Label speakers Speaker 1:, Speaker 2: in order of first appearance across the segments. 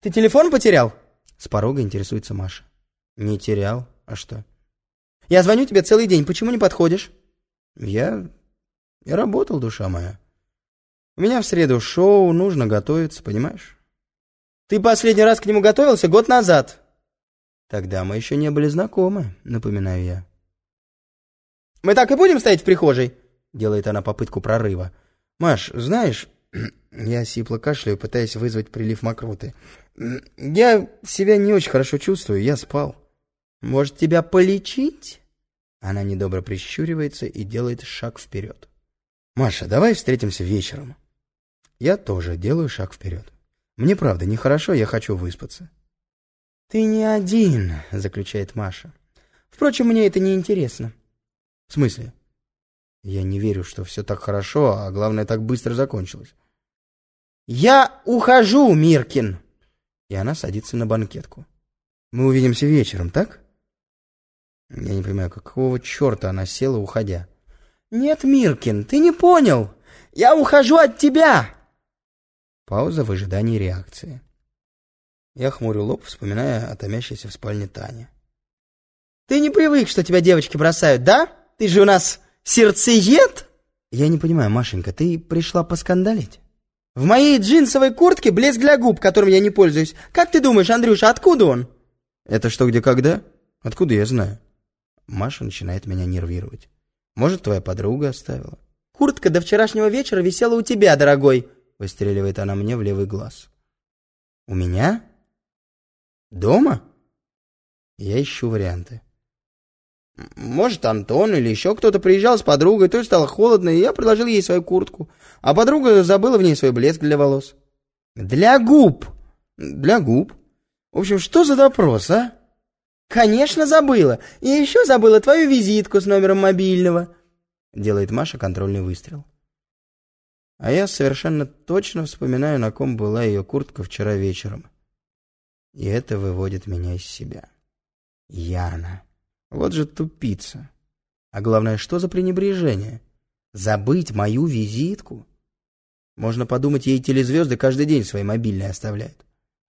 Speaker 1: Ты телефон потерял?
Speaker 2: С порога интересуется Маша. Не терял. А что?
Speaker 1: Я звоню тебе целый день. Почему не подходишь?
Speaker 2: Я... Я работал, душа моя. У меня в среду шоу, нужно готовиться, понимаешь?
Speaker 1: Ты последний раз к нему готовился год назад.
Speaker 2: Тогда мы еще не были знакомы, напоминаю я.
Speaker 1: Мы так и будем стоять в прихожей?
Speaker 2: Делает она попытку прорыва. Маш, знаешь, я сипло кашляю, пытаясь вызвать прилив мокроты. Я себя не очень хорошо чувствую, я спал.
Speaker 1: Может, тебя полечить?
Speaker 2: Она недобро прищуривается и делает шаг вперед. Маша, давай встретимся вечером. Я тоже делаю шаг вперед. Мне правда нехорошо, я хочу выспаться.
Speaker 1: Ты не один, заключает Маша. Впрочем, мне это не интересно.
Speaker 2: В смысле? Я не верю, что все так хорошо, а главное, так быстро закончилось.
Speaker 1: Я ухожу, Миркин.
Speaker 2: И она садится на банкетку. Мы увидимся вечером, так? Я не понимаю, какого черта она села, уходя.
Speaker 1: Нет, Миркин, ты не понял. Я ухожу от тебя.
Speaker 2: Пауза в ожидании реакции. Я хмурю лоб, вспоминая о томящейся в спальне Тане.
Speaker 1: Ты не привык, что тебя девочки бросают, да? Ты же у нас сердцеед?
Speaker 2: Я не понимаю, Машенька, ты пришла поскандалить?
Speaker 1: В моей джинсовой куртке блеск для губ, которым я не пользуюсь. Как ты думаешь, Андрюша, откуда он?
Speaker 2: Это что, где, когда? Откуда я знаю? Маша начинает меня нервировать. Может, твоя подруга оставила?
Speaker 1: Куртка до вчерашнего вечера висела у тебя, дорогой.
Speaker 2: Выстреливает она мне в левый глаз. У меня? Дома? Я ищу варианты.
Speaker 1: Может, Антон или еще кто-то приезжал с подругой, то стало холодно, и я предложил ей свою куртку. А подруга забыла в ней свой блеск для волос.
Speaker 2: Для губ. Для губ. В общем, что за допрос, а?
Speaker 1: Конечно, забыла. И еще забыла твою визитку с номером мобильного.
Speaker 2: Делает Маша контрольный выстрел. А я совершенно точно вспоминаю, на ком была ее куртка вчера вечером. И это выводит меня из себя. Яна. Вот же тупица. А главное, что за пренебрежение? Забыть мою визитку? Можно подумать, ей телезвезды каждый день свои мобильные оставляют.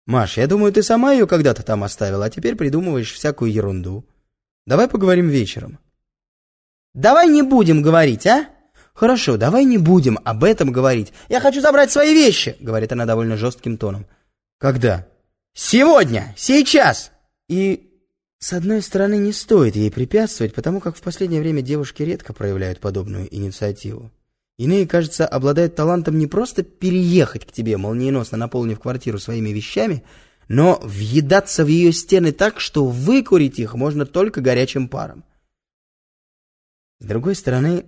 Speaker 2: Маш, я думаю, ты сама ее когда-то там оставила, а теперь придумываешь всякую ерунду. Давай поговорим вечером.
Speaker 1: Давай не будем говорить, а?
Speaker 2: Хорошо, давай не будем об этом говорить.
Speaker 1: Я хочу забрать свои вещи, говорит она довольно жестким тоном.
Speaker 2: Когда?
Speaker 1: Сегодня, сейчас.
Speaker 2: И с одной стороны, не стоит ей препятствовать, потому как в последнее время девушки редко проявляют подобную инициативу. Иные, кажется, обладают талантом не просто переехать к тебе, молниеносно наполнив квартиру своими вещами, но въедаться в ее стены так, что выкурить их можно только горячим паром. С другой стороны,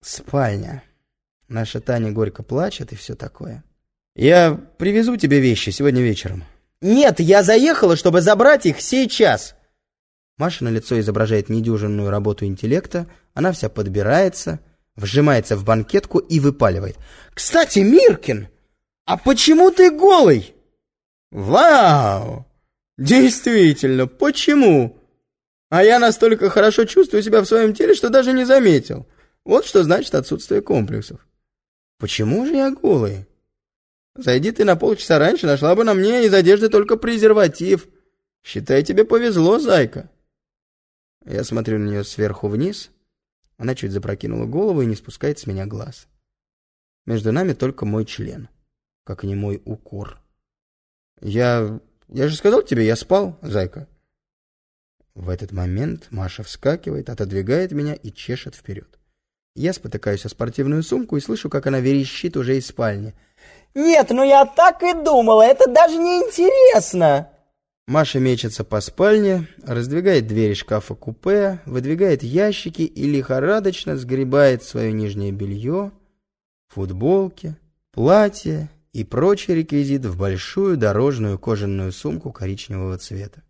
Speaker 2: спальня. Наша Таня горько плачет и все такое. Я привезу тебе вещи сегодня вечером.
Speaker 1: Нет, я заехала, чтобы забрать их сейчас.
Speaker 2: Маша на лицо изображает недюжинную работу интеллекта, она вся подбирается, вжимается в банкетку и выпаливает.
Speaker 1: «Кстати, Миркин, а почему ты голый?»
Speaker 2: «Вау! Действительно, почему?» А я настолько хорошо чувствую себя в своем теле, что даже не заметил. Вот что значит отсутствие комплексов. Почему же я голый? Зайди ты на полчаса раньше, нашла бы на мне из одежды только презерватив. Считай, тебе повезло, зайка. Я смотрю на нее сверху вниз. Она чуть запрокинула голову и не спускает с меня глаз. Между нами только мой член, как не мой укор. Я... я же сказал тебе, я спал, зайка. В этот момент Маша вскакивает, отодвигает меня и чешет вперед. Я спотыкаюсь о спортивную сумку и слышу, как она верещит уже из спальни.
Speaker 1: «Нет, ну я так и думала, это даже не интересно!»
Speaker 2: Маша мечется по спальне, раздвигает двери шкафа-купе, выдвигает ящики и лихорадочно сгребает свое нижнее белье, футболки, платье и прочий реквизит в большую дорожную кожаную сумку коричневого цвета.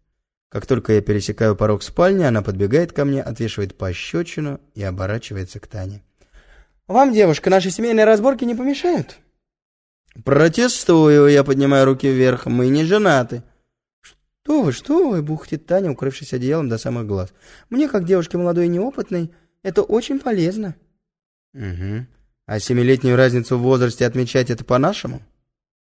Speaker 2: Как только я пересекаю порог спальни, она подбегает ко мне, отвешивает пощечину и оборачивается к Тане.
Speaker 1: «Вам, девушка, наши семейные разборки не помешают?»
Speaker 2: «Протестую!» — я поднимаю руки вверх. «Мы не женаты!»
Speaker 1: «Что вы, что вы?» — бухтит Таня, укрывшись одеялом до самых глаз. «Мне, как девушке молодой и неопытной, это очень полезно».
Speaker 2: «Угу. А семилетнюю разницу в возрасте отмечать это по-нашему?»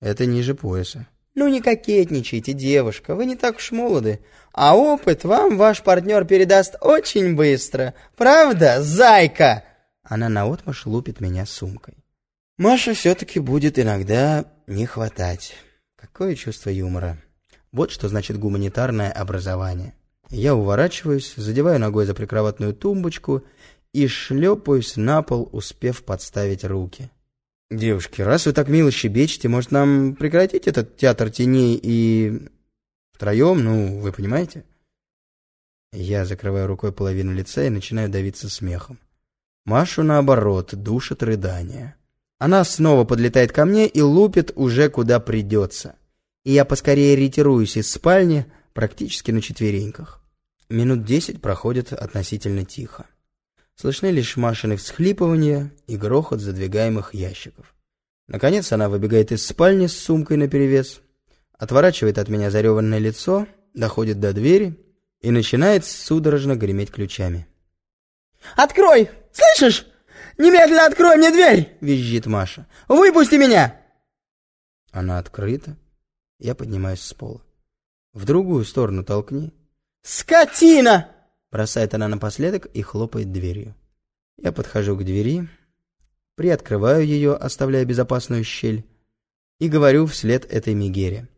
Speaker 2: «Это ниже пояса».
Speaker 1: Ну не кокетничайте, девушка, вы не так уж молоды. А опыт вам ваш партнер передаст очень быстро. Правда, зайка?» Она наотмашь лупит меня сумкой. Маша все-таки будет иногда не хватать. Какое чувство юмора. Вот что значит гуманитарное образование. Я уворачиваюсь, задеваю ногой за прикроватную тумбочку и шлепаюсь на пол, успев подставить руки. «Девушки, раз вы так мило щебечете, может, нам прекратить этот театр теней и... втроем, ну, вы понимаете?» Я закрываю рукой половину лица и начинаю давиться смехом. Машу, наоборот, душит рыдание. Она снова подлетает ко мне и лупит уже куда придется. И я поскорее ретируюсь из спальни, практически на четвереньках. Минут десять проходит относительно тихо. Слышны лишь Машины всхлипывания и грохот задвигаемых ящиков. Наконец она выбегает из спальни с сумкой наперевес, отворачивает от меня зареванное лицо, доходит до двери и начинает судорожно греметь ключами.
Speaker 2: «Открой! Слышишь? Немедленно открой мне дверь!» — визжит Маша. «Выпусти меня!»
Speaker 1: Она открыта. Я поднимаюсь с пола. В другую сторону толкни.
Speaker 2: «Скотина!»
Speaker 1: Бросает она напоследок и хлопает дверью. Я подхожу к двери, приоткрываю ее, оставляя безопасную щель, и говорю вслед этой Мегере.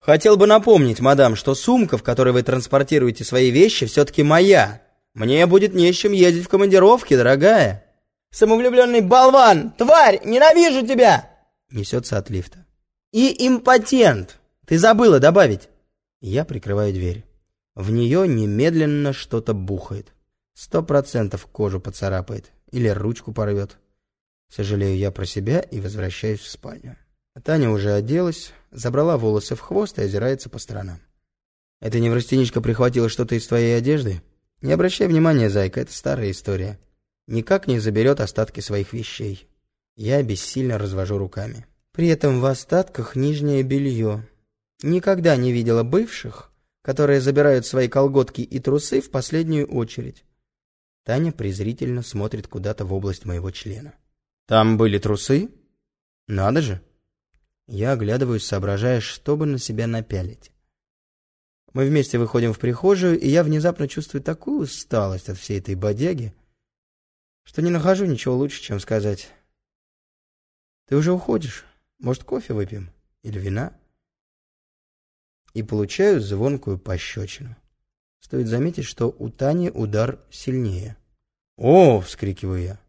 Speaker 1: «Хотел бы напомнить, мадам, что сумка, в которой вы транспортируете свои вещи, все-таки моя. Мне будет не с чем ездить в командировке, дорогая».
Speaker 2: «Самовлюбленный болван! Тварь! Ненавижу тебя!»
Speaker 1: Несется от лифта. «И импотент! Ты забыла добавить!» Я прикрываю дверь. В нее немедленно что-то бухает. Сто процентов кожу поцарапает или ручку порвет. Сожалею я про себя и возвращаюсь в спальню. Таня уже оделась, забрала волосы в хвост и озирается по сторонам. «Эта неврастеничка прихватила что-то из твоей одежды? Не обращай внимания, зайка, это старая история. Никак не заберет остатки своих вещей». Я бессильно развожу руками. При этом в остатках нижнее белье. Никогда не видела бывших, которые забирают свои колготки и трусы в последнюю очередь. Таня презрительно смотрит куда-то в область моего члена. «Там были трусы? Надо же!» Я оглядываюсь, соображая, что бы на себя напялить. Мы вместе выходим в прихожую, и я внезапно чувствую такую усталость от всей этой бодяги, что не нахожу ничего лучше, чем сказать. «Ты уже уходишь? Может, кофе выпьем? Или вина?» и получаю звонкую пощечину. Стоит заметить, что у Тани удар сильнее. «О!» — вскрикиваю я.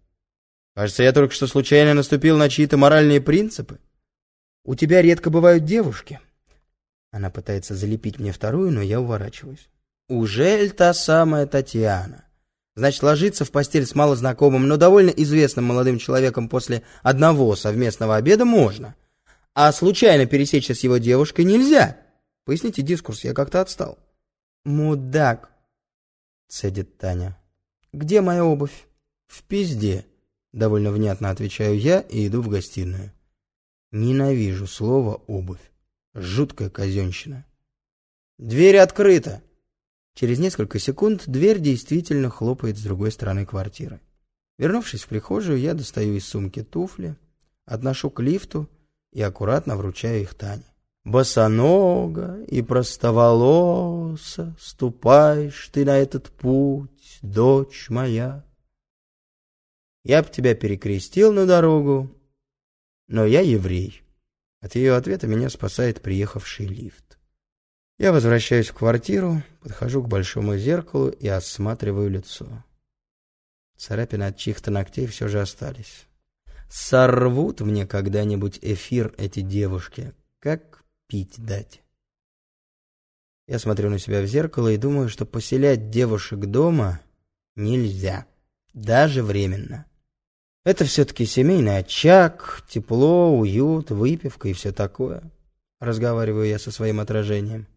Speaker 1: «Кажется, я только что случайно наступил на чьи-то моральные принципы. У тебя редко бывают девушки». Она пытается залепить мне вторую, но я уворачиваюсь. «Ужель та самая Татьяна?» Значит, ложиться в постель с малознакомым, но довольно известным молодым человеком после одного совместного обеда можно. А случайно пересечься с его девушкой нельзя. Поясните дискурс, я как-то отстал. Мудак, цедит Таня. Где моя обувь? В пизде. Довольно внятно отвечаю я и иду в гостиную. Ненавижу слово «обувь». Жуткая казенщина. Дверь открыта. Через несколько секунд дверь действительно хлопает с другой стороны квартиры. Вернувшись в прихожую, я достаю из сумки туфли, отношу к лифту и аккуратно вручаю их Тане. Босонога и простоволоса, Ступаешь ты на этот путь, дочь моя. Я б тебя перекрестил на дорогу, но я еврей. От ее ответа меня спасает приехавший лифт. Я возвращаюсь в квартиру, подхожу к большому зеркалу и осматриваю лицо. Царапины от чьих-то ногтей все же остались. Сорвут мне когда-нибудь эфир эти девушки, как пить дать. Я смотрю на себя в зеркало и думаю, что поселять девушек дома нельзя, даже временно. Это все-таки семейный очаг, тепло, уют, выпивка и все такое. Разговариваю я со своим отражением.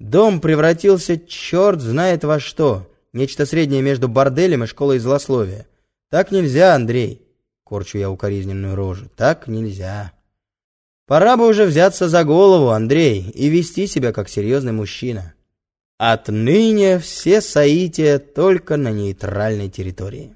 Speaker 1: Дом превратился черт знает во что. Нечто среднее между борделем и школой злословия. Так нельзя, Андрей. Корчу я укоризненную рожу. Так нельзя. Пора бы уже взяться за голову, Андрей, и вести себя как серьезный мужчина. Отныне все соития только на нейтральной территории.